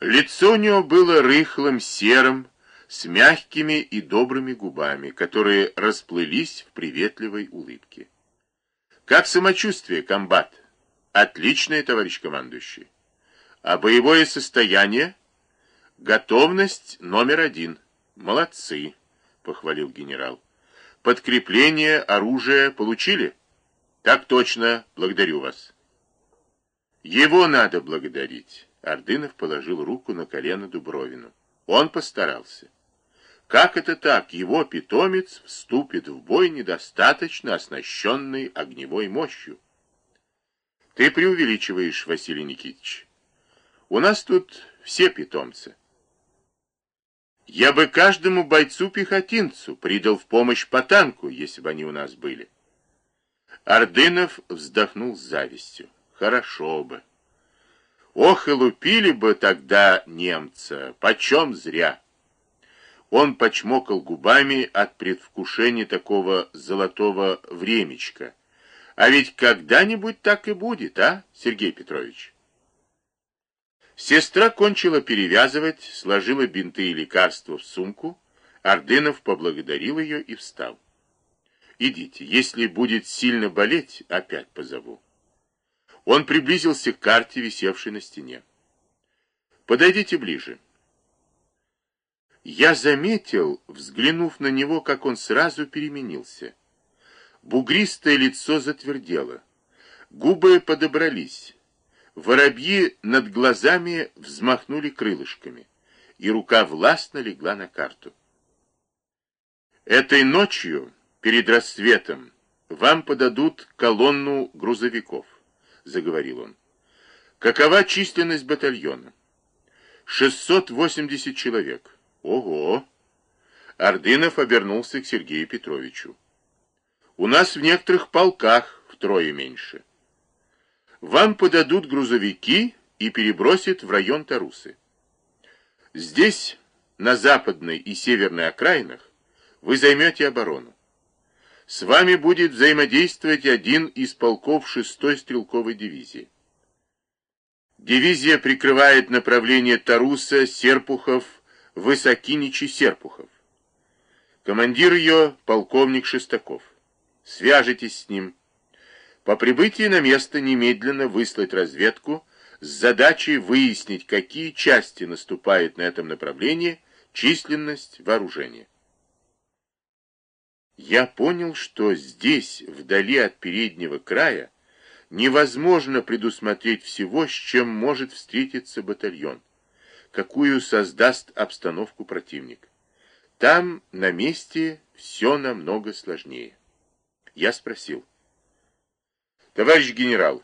Лицо у него было рыхлым, серым, с мягкими и добрыми губами, которые расплылись в приветливой улыбке. «Как самочувствие, комбат?» «Отличное, товарищ командующий». «А боевое состояние?» «Готовность номер один. Молодцы», — похвалил генерал. «Подкрепление, оружие получили?» «Так точно. Благодарю вас». «Его надо благодарить». Ордынов положил руку на колено Дубровину. Он постарался. Как это так, его питомец вступит в бой недостаточно оснащенный огневой мощью? Ты преувеличиваешь, Василий Никитич. У нас тут все питомцы. Я бы каждому бойцу-пехотинцу придал в помощь по танку, если бы они у нас были. Ордынов вздохнул с завистью. Хорошо бы. Ох, и лупили бы тогда немца, почем зря. Он почмокал губами от предвкушения такого золотого времечка. А ведь когда-нибудь так и будет, а, Сергей Петрович? Сестра кончила перевязывать, сложила бинты и лекарства в сумку. Ордынов поблагодарил ее и встал. «Идите, если будет сильно болеть, опять позову». Он приблизился к карте, висевшей на стене. «Подойдите ближе». Я заметил, взглянув на него, как он сразу переменился. Бугристое лицо затвердело, губы подобрались, воробьи над глазами взмахнули крылышками, и рука властно легла на карту. Этой ночью, перед рассветом, вам подадут колонну грузовиков заговорил он. Какова численность батальона? 680 человек. Ого! Ордынов обернулся к Сергею Петровичу. У нас в некоторых полках втрое меньше. Вам подадут грузовики и перебросят в район Тарусы. Здесь, на западной и северной окраинах, вы займете оборону. С вами будет взаимодействовать один из полков 6-й стрелковой дивизии. Дивизия прикрывает направление Таруса, Серпухов, Высокиничи, Серпухов. Командир ее полковник Шестаков. Свяжитесь с ним. По прибытии на место немедленно выслать разведку с задачей выяснить, какие части наступают на этом направлении, численность, вооружение. Я понял, что здесь, вдали от переднего края, невозможно предусмотреть всего, с чем может встретиться батальон, какую создаст обстановку противник. Там, на месте, все намного сложнее. Я спросил. Товарищ генерал,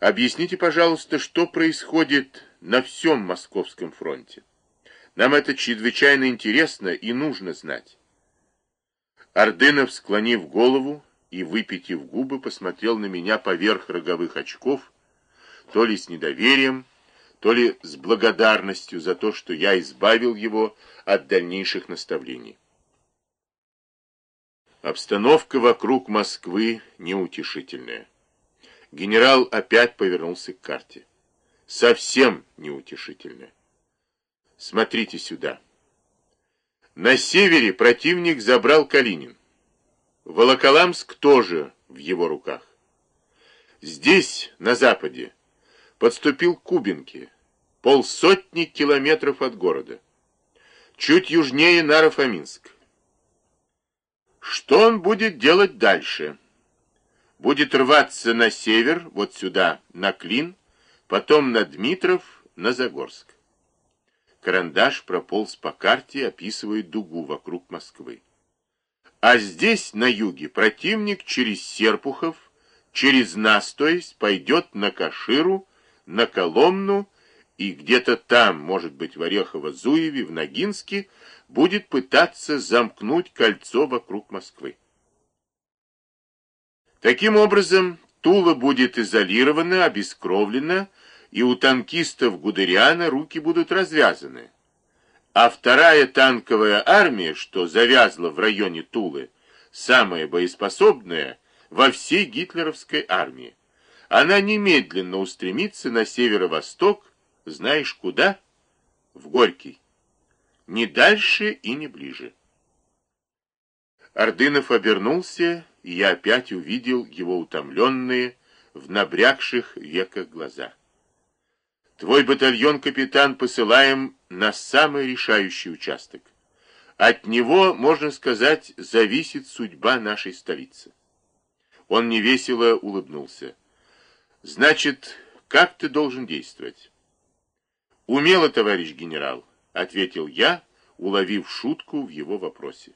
объясните, пожалуйста, что происходит на всем Московском фронте. Нам это чрезвычайно интересно и нужно знать. Ордынов, склонив голову и выпитив губы, посмотрел на меня поверх роговых очков, то ли с недоверием, то ли с благодарностью за то, что я избавил его от дальнейших наставлений. Обстановка вокруг Москвы неутешительная. Генерал опять повернулся к карте. Совсем неутешительная. Смотрите сюда. На севере противник забрал Калинин. Волоколамск тоже в его руках. Здесь, на западе, подступил к Кубинке, полсотни километров от города. Чуть южнее Нарофоминск. Что он будет делать дальше? Будет рваться на север, вот сюда, на Клин, потом на Дмитров, на Загорск. Карандаш прополз по карте, описывая дугу вокруг Москвы. А здесь, на юге, противник через Серпухов, через нас, то есть, пойдет на Каширу, на Коломну, и где-то там, может быть, в Орехово-Зуеве, в Ногинске, будет пытаться замкнуть кольцо вокруг Москвы. Таким образом, Тула будет изолирована, обескровлена, и у танкистов Гудериана руки будут развязаны. А вторая танковая армия, что завязла в районе Тулы, самая боеспособная во всей гитлеровской армии, она немедленно устремится на северо-восток, знаешь куда? в Горький. Не дальше и не ближе. Ордынов обернулся, и я опять увидел его утомленные, в набрякших веках глаза. Твой батальон, капитан, посылаем на самый решающий участок. От него, можно сказать, зависит судьба нашей столицы. Он невесело улыбнулся. Значит, как ты должен действовать? Умело, товарищ генерал, ответил я, уловив шутку в его вопросе.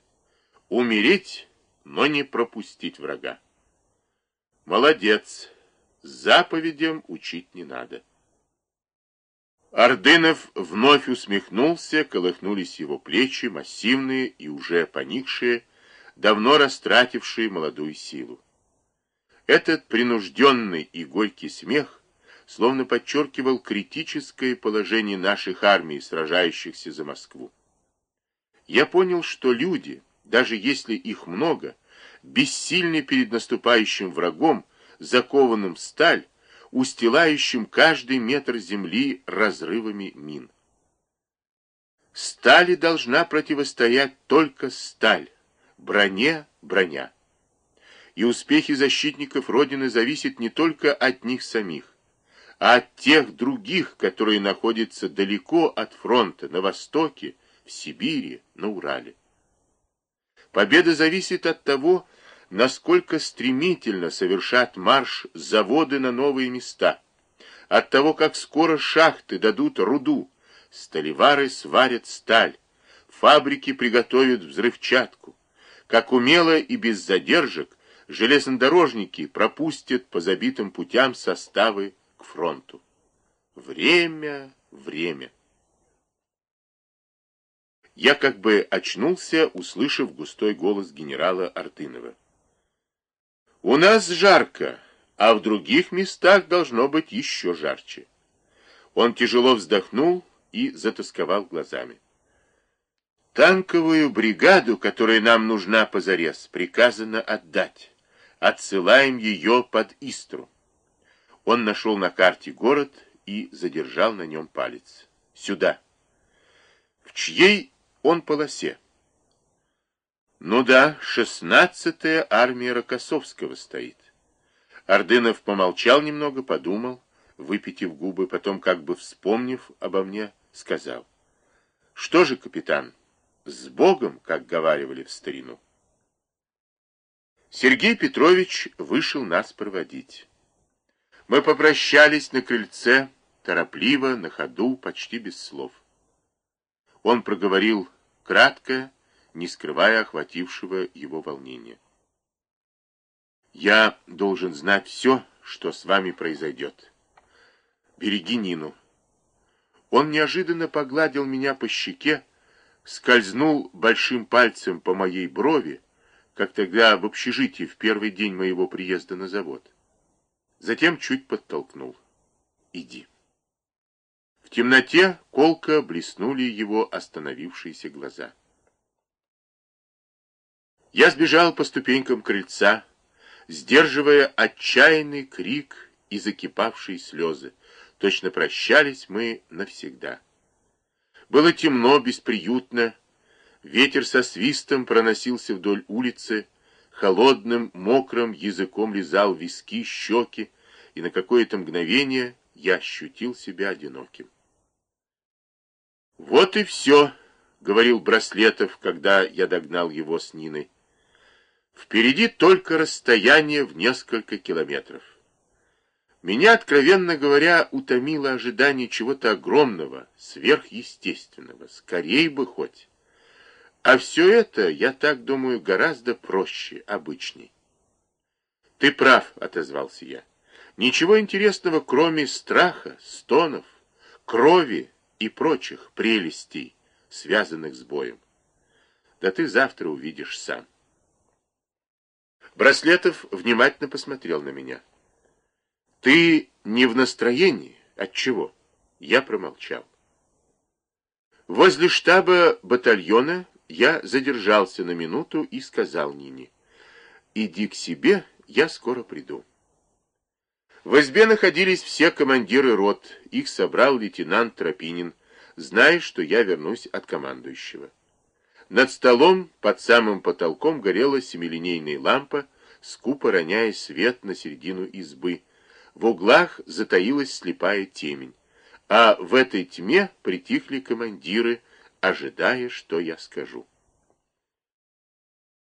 Умереть, но не пропустить врага. Молодец. Заповедям учить не надо. Ордынов вновь усмехнулся, колыхнулись его плечи, массивные и уже поникшие, давно растратившие молодую силу. Этот принужденный и горький смех словно подчеркивал критическое положение наших армий, сражающихся за Москву. Я понял, что люди, даже если их много, бессильны перед наступающим врагом, закованным в сталь, устилающим каждый метр земли разрывами мин. Стали должна противостоять только сталь, броне броня. И успехи защитников Родины зависят не только от них самих, а от тех других, которые находятся далеко от фронта, на востоке, в Сибири, на Урале. Победа зависит от того, насколько стремительно совершат марш заводы на новые места, от того, как скоро шахты дадут руду, сталевары сварят сталь, фабрики приготовят взрывчатку, как умело и без задержек железнодорожники пропустят по забитым путям составы к фронту. Время, время. Я как бы очнулся, услышав густой голос генерала Артынова. У нас жарко, а в других местах должно быть еще жарче. Он тяжело вздохнул и затасковал глазами. Танковую бригаду, которая нам нужна позарез, приказано отдать. Отсылаем ее под Истру. Он нашел на карте город и задержал на нем палец. Сюда. В чьей он полосе? Ну да, шестнадцатая армия Рокоссовского стоит. Ордынов помолчал немного, подумал, выпитив губы, потом, как бы вспомнив обо мне, сказал. Что же, капитан, с Богом, как говаривали в старину. Сергей Петрович вышел нас проводить. Мы попрощались на крыльце, торопливо, на ходу, почти без слов. Он проговорил кратко, не скрывая охватившего его волнения. «Я должен знать все, что с вами произойдет. Береги Нину». Он неожиданно погладил меня по щеке, скользнул большим пальцем по моей брови, как тогда в общежитии в первый день моего приезда на завод. Затем чуть подтолкнул. «Иди». В темноте колко блеснули его остановившиеся глаза. Я сбежал по ступенькам крыльца, сдерживая отчаянный крик и закипавшие слезы. Точно прощались мы навсегда. Было темно, бесприютно. Ветер со свистом проносился вдоль улицы, холодным, мокрым языком лизал виски, щеки, и на какое-то мгновение я ощутил себя одиноким. «Вот и все», — говорил Браслетов, когда я догнал его с Ниной. Впереди только расстояние в несколько километров. Меня, откровенно говоря, утомило ожидание чего-то огромного, сверхъестественного. Скорей бы хоть. А все это, я так думаю, гораздо проще, обычней. Ты прав, отозвался я. Ничего интересного, кроме страха, стонов, крови и прочих прелестей, связанных с боем. Да ты завтра увидишь сам. Браслетов внимательно посмотрел на меня. «Ты не в настроении? Отчего?» Я промолчал. Возле штаба батальона я задержался на минуту и сказал Нине, «Иди к себе, я скоро приду». В избе находились все командиры рот, их собрал лейтенант Тропинин, зная, что я вернусь от командующего. Над столом под самым потолком горела семилинейная лампа, скупо роняя свет на середину избы. В углах затаилась слепая темень, а в этой тьме притихли командиры, ожидая, что я скажу.